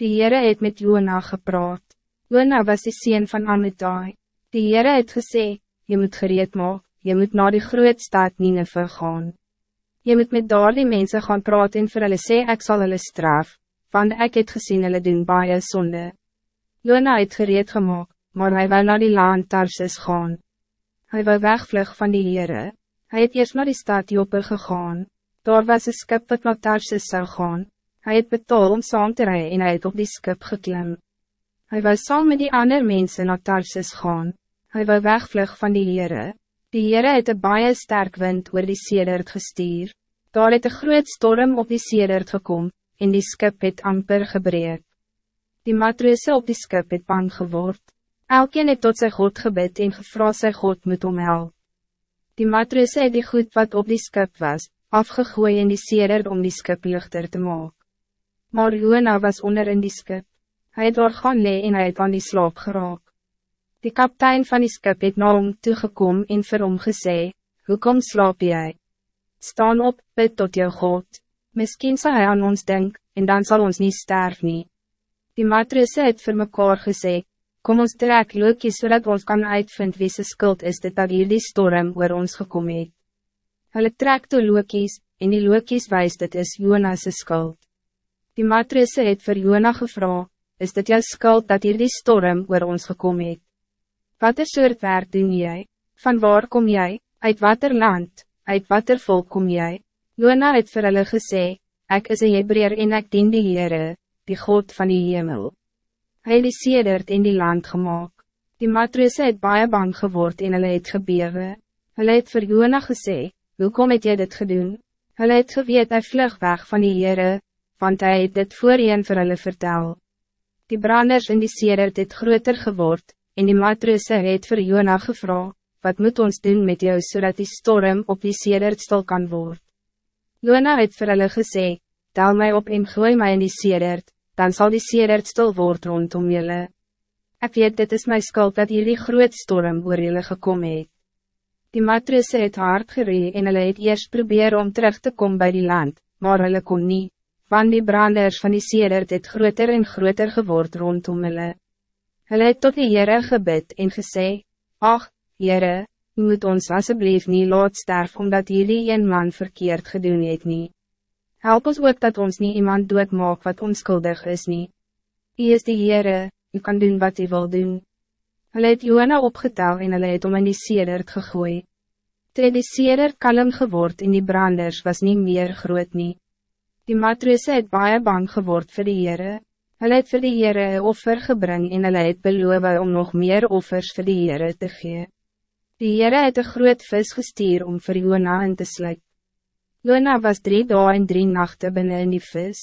Die Heere het met Jona gepraat. Jona was die sien van Amitai. Die Heere het gesê, je moet gereed maak, je moet naar die groot stad Nineveh gaan. Je moet met daar die mense gaan praat en vir hulle sê ek sal hulle straf, want ek het gezien hulle doen baie sonde. Jona het gereed gemaakt, maar hij wil naar die land Tarsus gaan. Hij wil wegvlug van die Heere. Hij het eerst naar die stad Joppe gegaan. Daar was een skip wat naar Tarsus zou gaan. Hij het betaal om saam te rijden en hij het op die skip geklim. Hij wil saam met die andere mensen naar Tarsus gaan. Hij wil wegvlug van die Heere. Die Heere het een baie sterk wind oor die sedert gestuur. Daar het een groot storm op die sedert gekom, en die skip het amper gebreek. Die matroose op die skip het bang geword. Elkeen het tot sy God gebid en gevra sy God moet omhelp. Die matroose het die goed wat op die skip was, afgegooi in die sedert om die skip lichter te maken. Maar Jona was onder in die skip. Hij het door gaan lee en hy het aan die slaap geraak. Die kaptein van die skip het na hom toegekom en vir hom gesê, Hoekom slaap jy? Staan op, bid tot jou God. Misschien zal hij aan ons denk, en dan zal ons niet sterven. Nie. Die matrisse het vir mekaar gesê, Kom ons trek lookies zodat ons kan uitvind wie se skuld is dit dat hier die storm oor ons gekom het. Hulle trek toe lookies, en die lookies wijst dit is Jonas' skuld. Die matrisse het vir Jona gevra, is dit jou skuld dat hier die storm oor ons gekom het? Wat is soort werk doen jy? Van waar kom jy? Uit watter land? Uit watter volk kom jy? Jona het vir hulle gesê, ek is een Hebreer en ek dien die Heere, die God van die hemel. Hy het die sedert in die land gemaakt. Die matrisse het baie bang geword en hulle het gebewe. Hulle het vir Jona gesê, Hoekom het jy dit gedoen? Hulle het geweet hy vlug weg van die Heere, want hij het dit voorheen vir hulle vertel. Die branders in die sedert het groter geword, en die matrose het vir Jona gevra, wat moet ons doen met jou zodat die storm op die sedert stil kan worden? Jona het vir hulle gesê, tel mij op en gooi mij in die sedert, dan zal die sedert stil word rondom julle. Ek weet dit is my skuld dat hier die groot storm oor julle gekom het. Die matrisse het hard geree en hulle het eerst probeer om terug te komen bij die land, maar hulle kon niet, want die branders van die sedert het groter en groter geword rondom hulle. Hulle het tot die Heere gebid en gesê, Ach, Heere, u moet ons alsjeblieft niet laat sterf omdat jullie een man verkeerd gedoen het nie. Help ons ook dat ons niet iemand doet maak wat onskuldig is nie. U is die Heere, u kan doen wat u wil doen. Hulle het Joana opgetel en hulle het om in die sedert gegooi. Toe die sedert kalm geword en die branders was niet meer groot nie. Die matrose het baie bang geword vir die Heere. Hulle het vir die Heere een offer gebring en hulle het beloof om nog meer offers vir die Heere te gee. Die Heere het een groot vis gestuur om vir Joana in te sluit. Joana was drie dagen en drie nachten binnen in die vis.